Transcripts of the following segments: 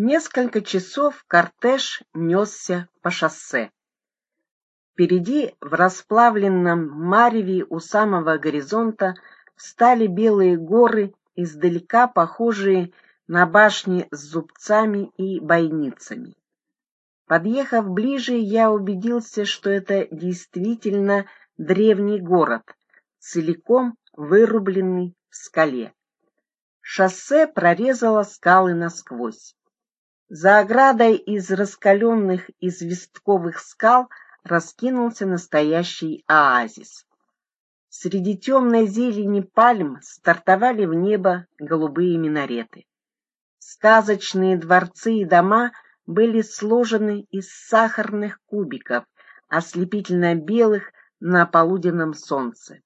Несколько часов кортеж несся по шоссе. Впереди, в расплавленном мареве у самого горизонта, встали белые горы, издалека похожие на башни с зубцами и бойницами. Подъехав ближе, я убедился, что это действительно древний город, целиком вырубленный в скале. Шоссе прорезало скалы насквозь. За оградой из раскаленных известковых скал раскинулся настоящий оазис. Среди темной зелени пальм стартовали в небо голубые минареты. Сказочные дворцы и дома были сложены из сахарных кубиков, ослепительно белых на полуденном солнце.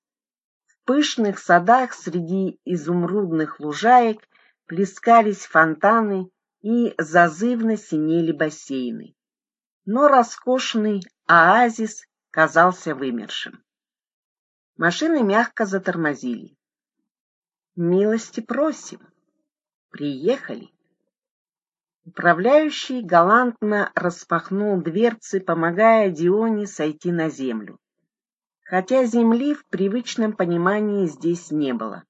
В пышных садах среди изумрудных лужаек плескались фонтаны и зазывно синели бассейны. Но роскошный оазис казался вымершим. Машины мягко затормозили. «Милости просим! Приехали!» Управляющий галантно распахнул дверцы, помогая Дионе сойти на землю. Хотя земли в привычном понимании здесь не было.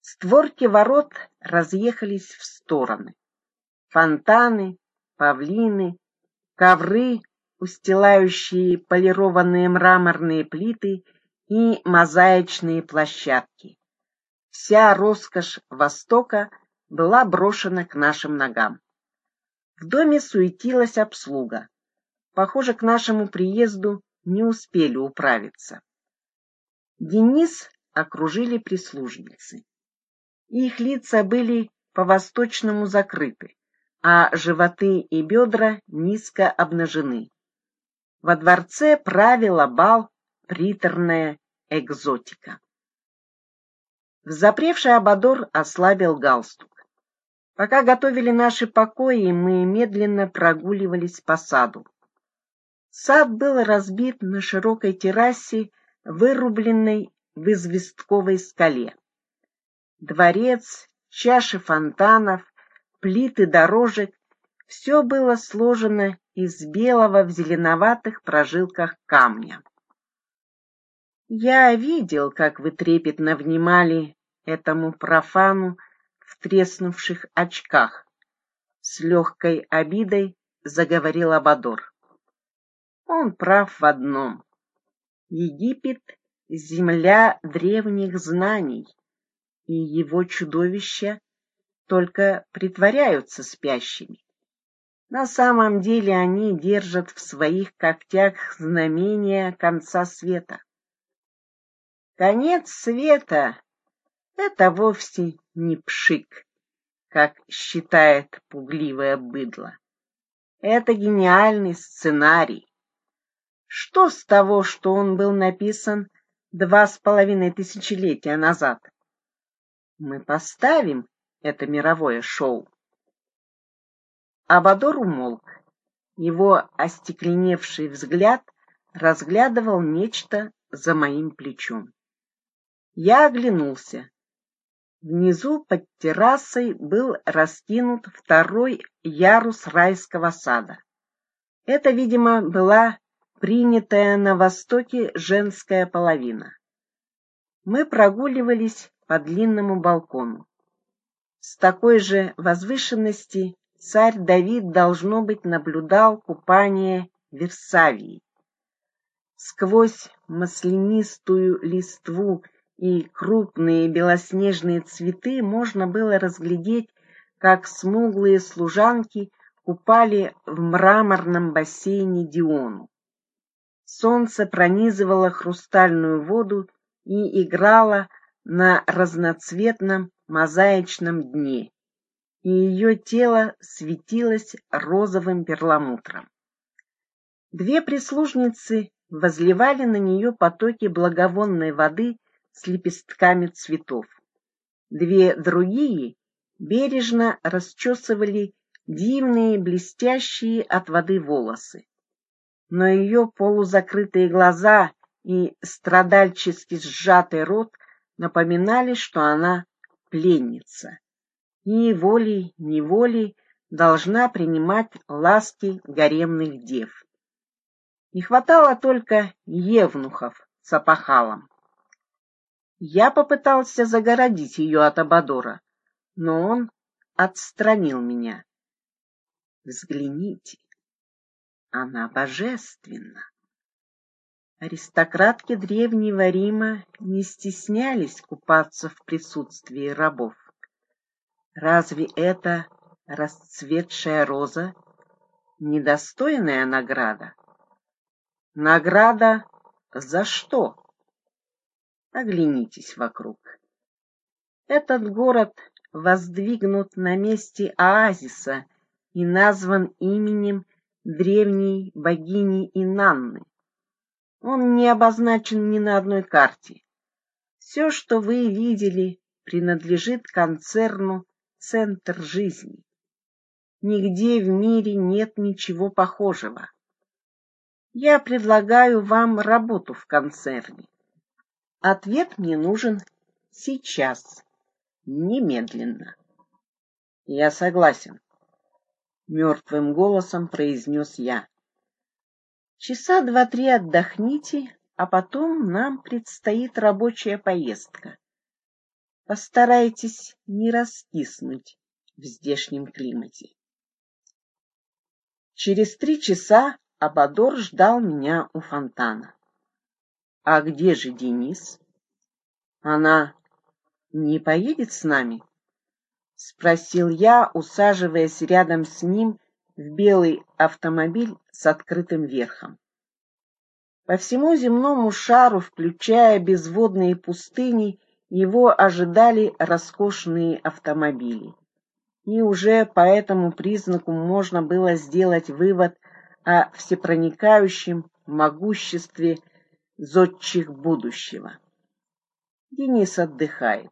Створки ворот разъехались в стороны фонтаны, павлины, ковры, устилающие полированные мраморные плиты и мозаичные площадки. Вся роскошь Востока была брошена к нашим ногам. В доме суетилась обслуга. Похоже, к нашему приезду не успели управиться. Денис окружили прислужницы. Их лица были по-восточному закрыты а животы и бедра низко обнажены. Во дворце правила бал приторная экзотика. Взапревший Абадор ослабил галстук. Пока готовили наши покои, мы медленно прогуливались по саду. Сад был разбит на широкой террасе, вырубленной в известковой скале. Дворец, чаши фонтанов, плиты дорожек, все было сложено из белого в зеленоватых прожилках камня. Я видел, как вы трепетно внимали этому профану в треснувших очках. С легкой обидой заговорил Абадор. Он прав в одном. Египет — земля древних знаний, и его чудовища только притворяются спящими. На самом деле они держат в своих когтях знамения конца света. Конец света — это вовсе не пшик, как считает пугливое быдло. Это гениальный сценарий. Что с того, что он был написан два с половиной тысячелетия назад? Мы поставим это мировое шоу. Абадор умолк. Его остекленевший взгляд разглядывал нечто за моим плечом. Я оглянулся. Внизу под террасой был раскинут второй ярус райского сада. Это, видимо, была принятая на Востоке женская половина. Мы прогуливались по длинному балкону. С такой же возвышенности царь Давид, должно быть, наблюдал купание Версавии. Сквозь маслянистую листву и крупные белоснежные цветы можно было разглядеть, как смуглые служанки купали в мраморном бассейне Диону. Солнце пронизывало хрустальную воду и играло на разноцветном мозаичном дне, и ее тело светилось розовым перламутром. Две прислужницы возливали на нее потоки благовонной воды с лепестками цветов. Две другие бережно расчесывали дивные блестящие от воды волосы. Но ее полузакрытые глаза и страдальчески сжатый рот напоминали, что она пленница. И волей-неволей должна принимать ласки гаремных дев. Не хватало только евнухов с опахалом. Я попытался загородить ее от Абадора, но он отстранил меня. Взгляните, она божественна. Аристократки древнего Рима не стеснялись купаться в присутствии рабов. Разве это расцветшая роза недостойная награда? Награда за что? Оглянитесь вокруг. Этот город воздвигнут на месте оазиса и назван именем древней богини Инанны. Он не обозначен ни на одной карте. Все, что вы видели, принадлежит концерну «Центр жизни». Нигде в мире нет ничего похожего. Я предлагаю вам работу в концерне. Ответ мне нужен сейчас, немедленно. Я согласен, мертвым голосом произнес я. Часа два-три отдохните, а потом нам предстоит рабочая поездка. Постарайтесь не раскиснуть в здешнем климате. Через три часа Абадор ждал меня у фонтана. А где же Денис? Она не поедет с нами? Спросил я, усаживаясь рядом с ним в белый автомобиль с открытым верхом. По всему земному шару, включая безводные пустыни, его ожидали роскошные автомобили. И уже по этому признаку можно было сделать вывод о всепроникающем могуществе зодчих будущего. Денис отдыхает.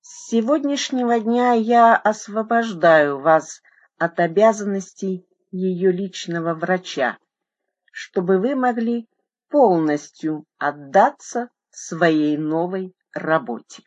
С сегодняшнего дня я освобождаю вас от обязанностей ее личного врача, чтобы вы могли полностью отдаться своей новой работе.